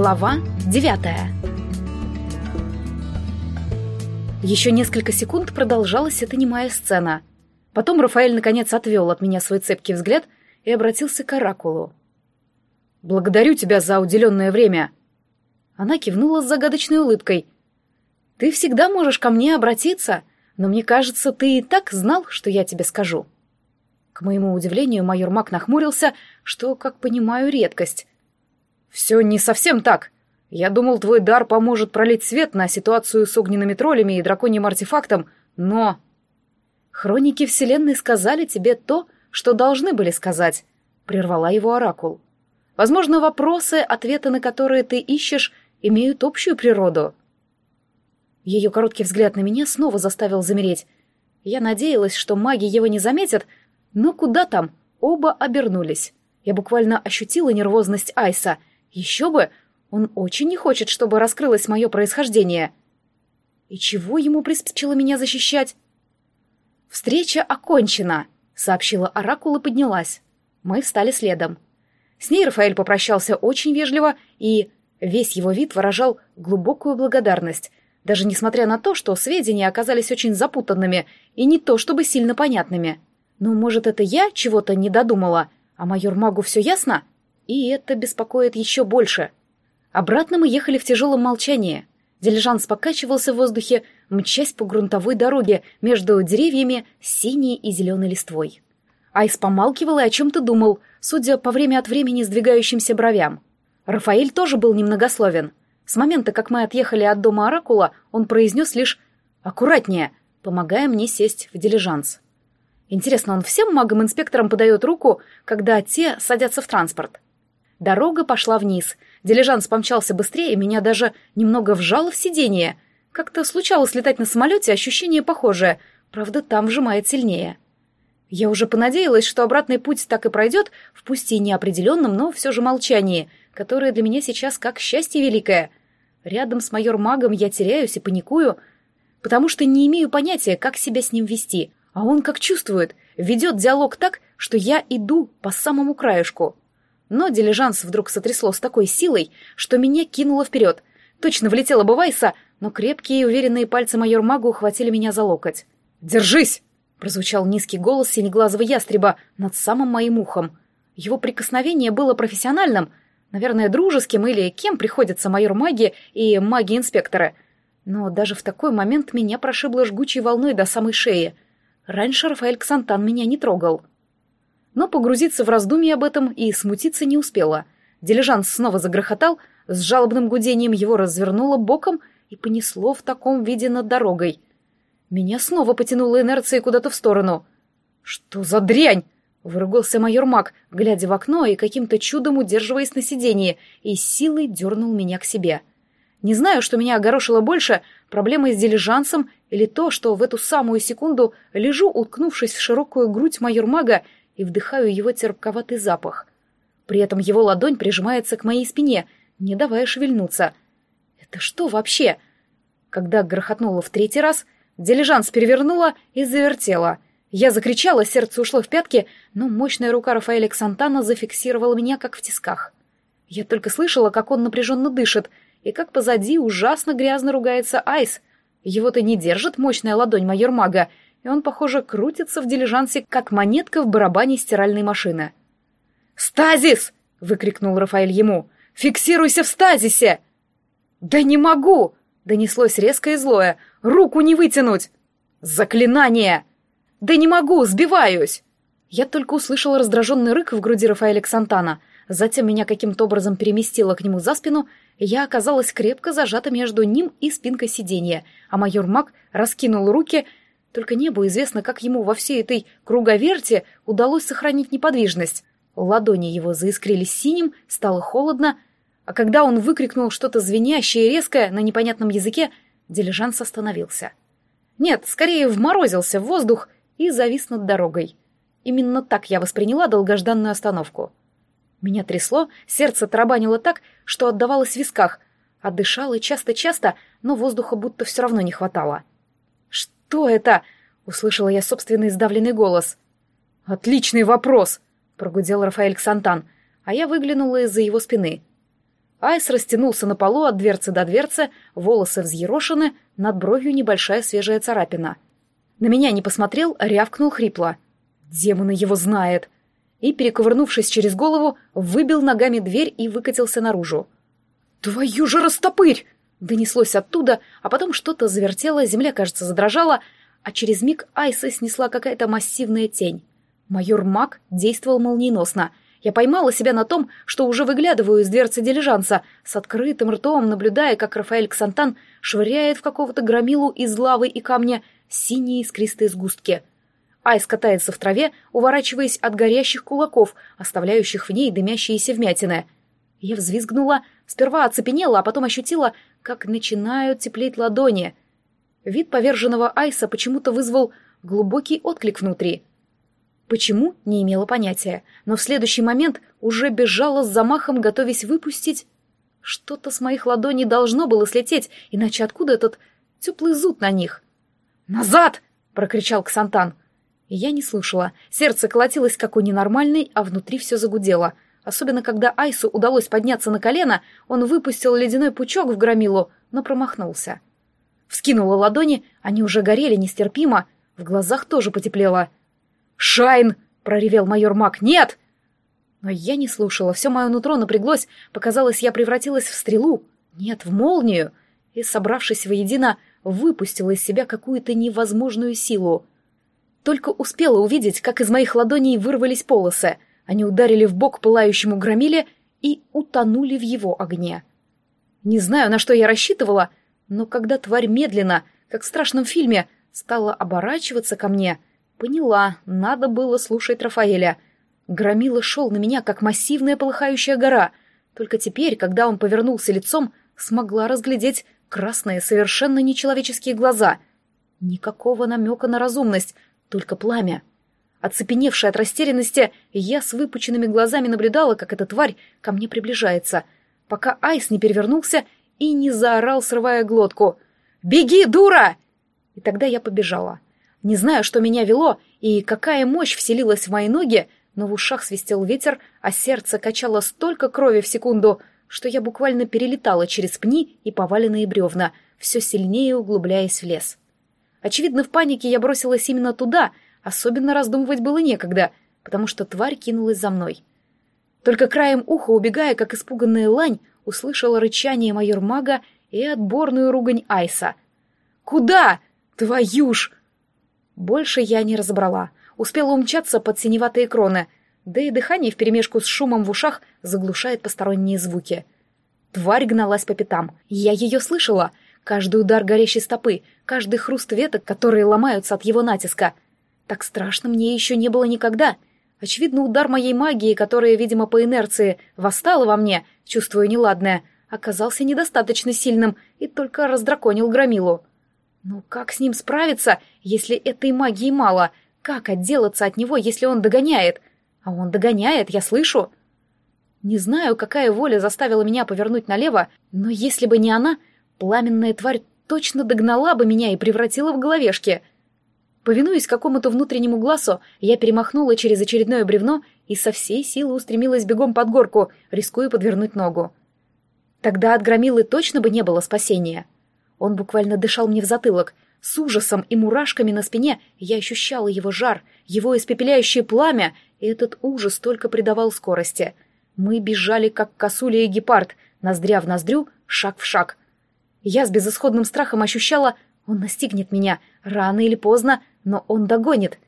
Глава девятая Еще несколько секунд продолжалась эта немая сцена. Потом Рафаэль наконец отвел от меня свой цепкий взгляд и обратился к Оракулу. «Благодарю тебя за уделенное время». Она кивнула с загадочной улыбкой. «Ты всегда можешь ко мне обратиться, но мне кажется, ты и так знал, что я тебе скажу». К моему удивлению, майор Мак нахмурился, что, как понимаю, редкость. «Все не совсем так. Я думал, твой дар поможет пролить свет на ситуацию с огненными троллями и драконьим артефактом, но...» «Хроники Вселенной сказали тебе то, что должны были сказать», — прервала его оракул. «Возможно, вопросы, ответы на которые ты ищешь, имеют общую природу». Ее короткий взгляд на меня снова заставил замереть. Я надеялась, что маги его не заметят, но куда там, оба обернулись. Я буквально ощутила нервозность Айса — еще бы! Он очень не хочет, чтобы раскрылось мое происхождение. И чего ему приспичило меня защищать? «Встреча окончена», — сообщила Оракул и поднялась. Мы встали следом. С ней Рафаэль попрощался очень вежливо, и весь его вид выражал глубокую благодарность, даже несмотря на то, что сведения оказались очень запутанными и не то чтобы сильно понятными. Ну, может, это я чего-то не додумала, а майор Магу все ясно? И это беспокоит еще больше. Обратно мы ехали в тяжелом молчании. Дилижанс покачивался в воздухе, мчась по грунтовой дороге между деревьями синей и зеленой листвой. Айс помалкивал и о чем-то думал, судя по время от времени сдвигающимся бровям. Рафаэль тоже был немногословен. С момента, как мы отъехали от дома Оракула, он произнес лишь «аккуратнее», помогая мне сесть в дилижанс. Интересно, он всем магам-инспекторам подает руку, когда те садятся в транспорт? Дорога пошла вниз. Дилижанс помчался быстрее, меня даже немного вжало в сиденье. Как-то случалось летать на самолете, ощущение похожее. Правда, там вжимает сильнее. Я уже понадеялась, что обратный путь так и пройдет, в пусть и неопределенном, но все же молчании, которое для меня сейчас как счастье великое. Рядом с майор-магом я теряюсь и паникую, потому что не имею понятия, как себя с ним вести. А он как чувствует, ведет диалог так, что я иду по самому краешку. Но дилижанс вдруг сотрясло с такой силой, что меня кинуло вперед. Точно влетела бы Вайса, но крепкие и уверенные пальцы майор Магу ухватили меня за локоть. «Держись!» — прозвучал низкий голос синеглазого ястреба над самым моим ухом. Его прикосновение было профессиональным, наверное, дружеским или кем приходится майор маги и маги-инспекторы. Но даже в такой момент меня прошибло жгучей волной до самой шеи. Раньше Рафаэль Ксантан меня не трогал но погрузиться в раздумье об этом и смутиться не успела. Дилижанс снова загрохотал, с жалобным гудением его развернуло боком и понесло в таком виде над дорогой. Меня снова потянуло инерцией куда-то в сторону. «Что за дрянь?» — выругался майор Мак, глядя в окно и каким-то чудом удерживаясь на сиденье, и силой дернул меня к себе. Не знаю, что меня огорошило больше, проблемы с дилижансом или то, что в эту самую секунду лежу, уткнувшись в широкую грудь майор Мага и вдыхаю его терпковатый запах. При этом его ладонь прижимается к моей спине, не давая шевельнуться. Это что вообще? Когда грохотнуло в третий раз, дилижанс перевернула и завертела. Я закричала, сердце ушло в пятки, но мощная рука Рафаэля Ксантана зафиксировала меня, как в тисках. Я только слышала, как он напряженно дышит, и как позади ужасно грязно ругается Айс. Его-то не держит мощная ладонь майор мага, и он, похоже, крутится в дилижансе, как монетка в барабане стиральной машины. «Стазис!» — выкрикнул Рафаэль ему. «Фиксируйся в стазисе!» «Да не могу!» — донеслось резко и злое. «Руку не вытянуть!» «Заклинание!» «Да не могу! Сбиваюсь!» Я только услышала раздраженный рык в груди Рафаэля Ксантана. Затем меня каким-то образом переместило к нему за спину, и я оказалась крепко зажата между ним и спинкой сиденья, а майор Мак раскинул руки — только небу известно, как ему во всей этой круговерте удалось сохранить неподвижность. Ладони его заискрились синим, стало холодно, а когда он выкрикнул что-то звенящее и резкое на непонятном языке, дилижанс остановился. Нет, скорее вморозился в воздух и завис над дорогой. Именно так я восприняла долгожданную остановку. Меня трясло, сердце тарабанило так, что отдавалось в висках, а дышало часто-часто, но воздуха будто все равно не хватало. «Кто это?» — услышала я собственный сдавленный голос. «Отличный вопрос!» — прогудел Рафаэль Ксантан, а я выглянула из-за его спины. Айс растянулся на полу от дверцы до дверцы, волосы взъерошены, над бровью небольшая свежая царапина. На меня не посмотрел, рявкнул хрипло. Демона его знает. И, перековырнувшись через голову, выбил ногами дверь и выкатился наружу. «Твою же растопырь!» Донеслось оттуда, а потом что-то завертело, земля, кажется, задрожала, а через миг Айса снесла какая-то массивная тень. Майор Мак действовал молниеносно. Я поймала себя на том, что уже выглядываю из дверцы дилижанса, с открытым ртом, наблюдая, как Рафаэль Ксантан швыряет в какого-то громилу из лавы и камня синие искристые сгустки. Айс катается в траве, уворачиваясь от горящих кулаков, оставляющих в ней дымящиеся вмятины. Я взвизгнула, сперва оцепенела, а потом ощутила, как начинают теплеть ладони. Вид поверженного Айса почему-то вызвал глубокий отклик внутри — Почему, не имела понятия, но в следующий момент уже бежала с замахом, готовясь выпустить. Что-то с моих ладоней должно было слететь, иначе откуда этот теплый зуд на них? «Назад!» — прокричал Ксантан. Я не слушала. Сердце колотилось, как у ненормальной, а внутри все загудело. Особенно, когда Айсу удалось подняться на колено, он выпустил ледяной пучок в громилу, но промахнулся. Вскинула ладони, они уже горели нестерпимо, в глазах тоже потеплело — «Шайн!» — проревел майор Мак. «Нет!» Но я не слушала, все мое нутро напряглось, показалось, я превратилась в стрелу. Нет, в молнию. И, собравшись воедино, выпустила из себя какую-то невозможную силу. Только успела увидеть, как из моих ладоней вырвались полосы. Они ударили в бок пылающему громиле и утонули в его огне. Не знаю, на что я рассчитывала, но когда тварь медленно, как в страшном фильме, стала оборачиваться ко мне — Поняла, надо было слушать Рафаэля. Громила шел на меня, как массивная полыхающая гора. Только теперь, когда он повернулся лицом, смогла разглядеть красные, совершенно нечеловеческие глаза. Никакого намека на разумность, только пламя. Оцепеневшая от растерянности, я с выпученными глазами наблюдала, как эта тварь ко мне приближается, пока Айс не перевернулся и не заорал, срывая глотку. «Беги, дура!» И тогда я побежала. Не знаю, что меня вело и какая мощь вселилась в мои ноги, но в ушах свистел ветер, а сердце качало столько крови в секунду, что я буквально перелетала через пни и поваленные бревна, все сильнее углубляясь в лес. Очевидно, в панике я бросилась именно туда, особенно раздумывать было некогда, потому что тварь кинулась за мной. Только краем уха, убегая, как испуганная лань, услышала рычание майор-мага и отборную ругань Айса. «Куда? Твою ж!» Больше я не разобрала. Успела умчаться под синеватые кроны, да и дыхание вперемешку с шумом в ушах заглушает посторонние звуки. Тварь гналась по пятам. Я ее слышала. Каждый удар горящей стопы, каждый хруст веток, которые ломаются от его натиска. Так страшно мне еще не было никогда. Очевидно, удар моей магии, которая, видимо, по инерции восстала во мне, чувствуя неладное, оказался недостаточно сильным и только раздраконил громилу. Ну как с ним справиться, если этой магии мало? Как отделаться от него, если он догоняет? А он догоняет, я слышу. Не знаю, какая воля заставила меня повернуть налево, но если бы не она, пламенная тварь точно догнала бы меня и превратила в головешки. Повинуясь какому-то внутреннему глазу, я перемахнула через очередное бревно и со всей силы устремилась бегом под горку, рискуя подвернуть ногу. Тогда от громилы точно бы не было спасения. Он буквально дышал мне в затылок. С ужасом и мурашками на спине я ощущала его жар, его испепеляющее пламя, и этот ужас только придавал скорости. Мы бежали, как косуля и гепард, ноздря в ноздрю, шаг в шаг. Я с безысходным страхом ощущала, он настигнет меня, рано или поздно, но он догонит.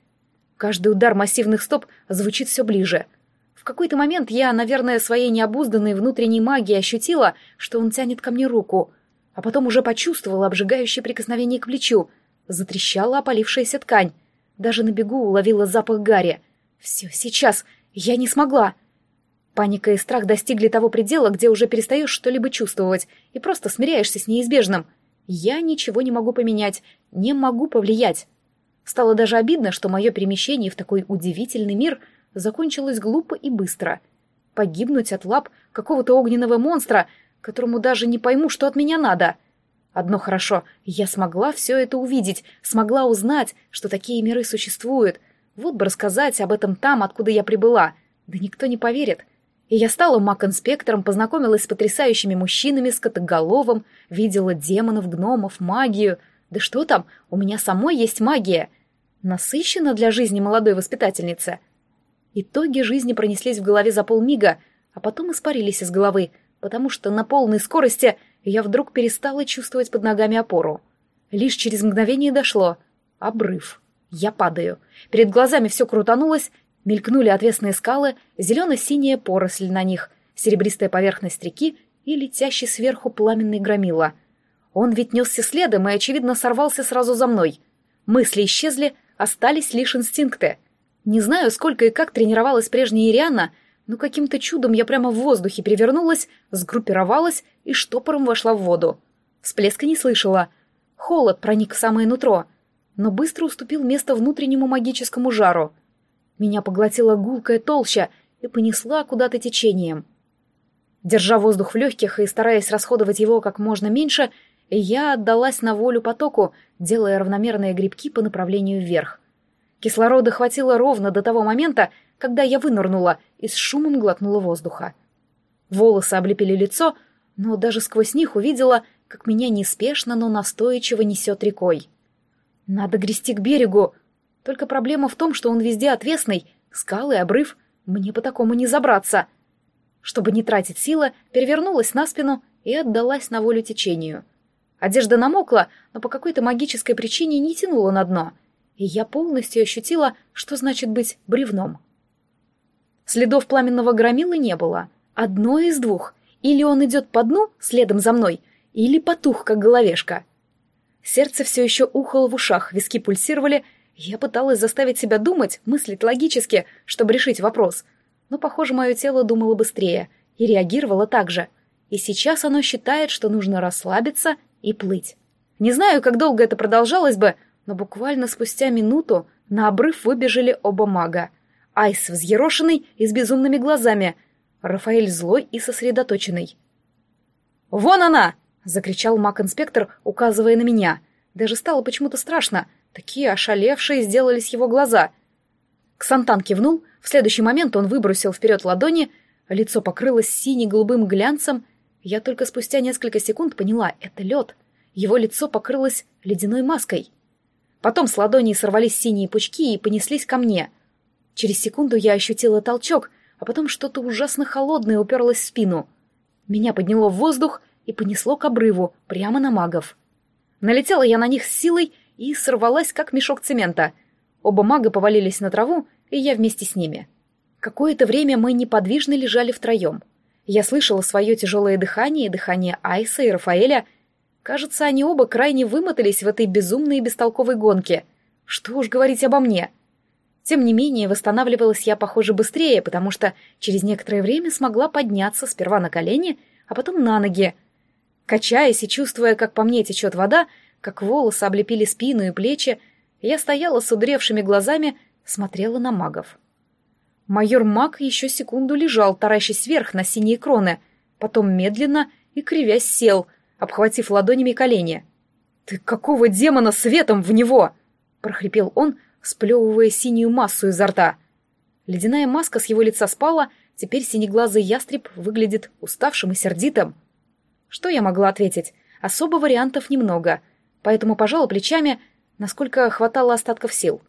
Каждый удар массивных стоп звучит все ближе. В какой-то момент я, наверное, своей необузданной внутренней магией ощутила, что он тянет ко мне руку — а потом уже почувствовала обжигающее прикосновение к плечу. Затрещала опалившаяся ткань. Даже на бегу уловила запах гари. Все, сейчас. Я не смогла. Паника и страх достигли того предела, где уже перестаешь что-либо чувствовать и просто смиряешься с неизбежным. Я ничего не могу поменять, не могу повлиять. Стало даже обидно, что мое перемещение в такой удивительный мир закончилось глупо и быстро. Погибнуть от лап какого-то огненного монстра — которому даже не пойму, что от меня надо. Одно хорошо, я смогла все это увидеть, смогла узнать, что такие миры существуют. Вот бы рассказать об этом там, откуда я прибыла. Да никто не поверит. И я стала маг-инспектором, познакомилась с потрясающими мужчинами, с котоголовым, видела демонов, гномов, магию. Да что там, у меня самой есть магия. Насыщена для жизни молодой воспитательницы. Итоги жизни пронеслись в голове за полмига, а потом испарились из головы, потому что на полной скорости я вдруг перестала чувствовать под ногами опору. Лишь через мгновение дошло. Обрыв. Я падаю. Перед глазами все крутанулось, Мелькнули отвесные скалы, зелено-синяя поросль на них, серебристая поверхность реки и летящий сверху пламенный громила. Он ведь несся следом и, очевидно, сорвался сразу за мной. Мысли исчезли, остались лишь инстинкты. Не знаю, сколько и как тренировалась прежняя Ириана, но каким-то чудом я прямо в воздухе перевернулась, сгруппировалась и штопором вошла в воду. Всплеска не слышала. Холод проник в самое нутро, но быстро уступил место внутреннему магическому жару — меня поглотила гулкая толща и понесла куда-то течением. Держа воздух в легких и стараясь расходовать его как можно меньше, я отдалась на волю потоку, делая равномерные грибки по направлению вверх. Кислорода хватило ровно до того момента, когда я вынырнула и с шумом глотнула воздуха. Волосы облепили лицо, но даже сквозь них увидела, как меня неспешно, но настойчиво несет рекой. «Надо грести к берегу!» Только проблема в том, что он везде отвесный, скалы, обрыв, мне по такому не забраться. Чтобы не тратить силы, перевернулась на спину и отдалась на волю течению. Одежда намокла, но по какой-то магической причине не тянула на дно, и я полностью ощутила, что значит быть бревном. Следов пламенного громилы не было. Одно из двух. Или он идет по дну, следом за мной, или потух, как головешка. Сердце все еще ухало в ушах, виски пульсировали, я пыталась заставить себя думать, мыслить логически, чтобы решить вопрос. Но, похоже, мое тело думало быстрее и реагировало так же. И сейчас оно считает, что нужно расслабиться и плыть. Не знаю, как долго это продолжалось бы, но буквально спустя минуту на обрыв выбежали оба мага. Айс взъерошенный и с безумными глазами, Рафаэль злой и сосредоточенный. «Вон она!» — закричал маг-инспектор, указывая на меня. Даже стало почему-то страшно — Такие ошалевшие сделались его глаза. Ксантан кивнул, в следующий момент он выбросил вперед ладони, лицо покрылось сине-голубым глянцем. Я только спустя несколько секунд поняла — это лед. Его лицо покрылось ледяной маской. Потом с ладоней сорвались синие пучки и понеслись ко мне. Через секунду я ощутила толчок, а потом что-то ужасно холодное уперлось в спину. Меня подняло в воздух и понесло к обрыву, прямо на магов. Налетела я на них с силой и сорвалась, как мешок цемента. Оба мага повалились на траву, и я вместе с ними. Какое-то время мы неподвижно лежали втроем. Я слышала свое тяжелое дыхание и дыхание Айса и Рафаэля. Кажется, они оба крайне вымотались в этой безумной и бестолковой гонке. Что уж говорить обо мне. Тем не менее, восстанавливалась я, похоже, быстрее, потому что через некоторое время смогла подняться сперва на колени, а потом на ноги. Качаясь и чувствуя, как по мне течет вода, как волосы облепили спину и плечи, я стояла с удревшими глазами, смотрела на магов. Майор маг еще секунду лежал, таращась вверх на синие кроны, потом медленно и кривясь сел, обхватив ладонями колени. «Ты какого демона светом в него?» — прохрипел он, сплевывая синюю массу изо рта. Ледяная маска с его лица спала, теперь синеглазый ястреб выглядит уставшим и сердитым. Что я могла ответить? Особо вариантов немного — поэтому пожала плечами, насколько хватало остатков сил.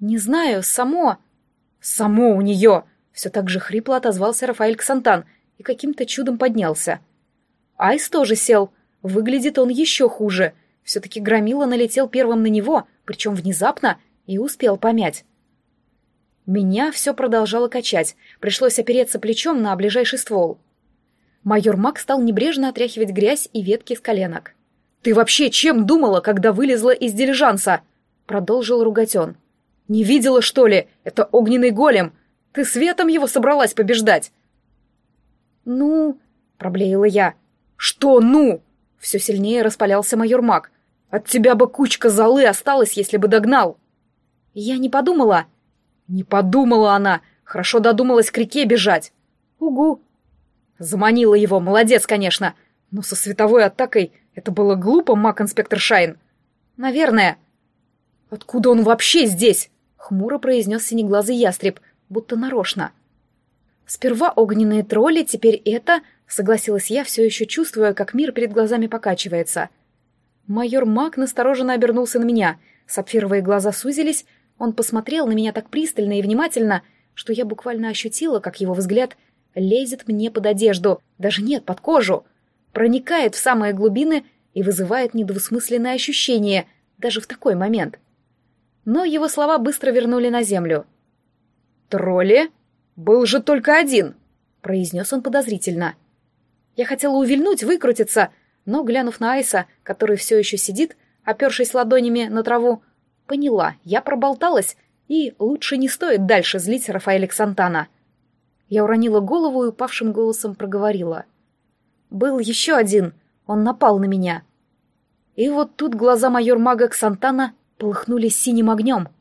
«Не знаю, само...» «Само у нее!» — все так же хрипло отозвался Рафаэль Ксантан и каким-то чудом поднялся. Айс тоже сел. Выглядит он еще хуже. Все-таки Громила налетел первым на него, причем внезапно, и успел помять. Меня все продолжало качать, пришлось опереться плечом на ближайший ствол. Майор Мак стал небрежно отряхивать грязь и ветки с коленок. «Ты вообще чем думала, когда вылезла из дилижанса?» — продолжил ругать он. «Не видела, что ли? Это огненный голем! Ты светом его собралась побеждать!» «Ну...» — проблеяла я. «Что «ну?» — все сильнее распалялся майор Мак. «От тебя бы кучка золы осталась, если бы догнал!» «Я не подумала...» «Не подумала она! Хорошо додумалась к реке бежать!» «Угу!» Заманила его, молодец, конечно, но со световой атакой это было глупо, маг-инспектор Шайн. Наверное. Откуда он вообще здесь? Хмуро произнес синеглазый ястреб, будто нарочно. Сперва огненные тролли, теперь это, согласилась я, все еще чувствуя, как мир перед глазами покачивается. Майор Мак настороженно обернулся на меня. Сапфировые глаза сузились, он посмотрел на меня так пристально и внимательно, что я буквально ощутила, как его взгляд лезет мне под одежду, даже нет, под кожу, проникает в самые глубины и вызывает недвусмысленное ощущение, даже в такой момент. Но его слова быстро вернули на землю. «Тролли? Был же только один!» — произнес он подозрительно. Я хотела увильнуть, выкрутиться, но, глянув на Айса, который все еще сидит, опершись ладонями на траву, поняла, я проболталась, и лучше не стоит дальше злить Рафаэля Ксантана. Я уронила голову и упавшим голосом проговорила. «Был еще один, он напал на меня». И вот тут глаза майор-мага Ксантана полыхнули синим огнем —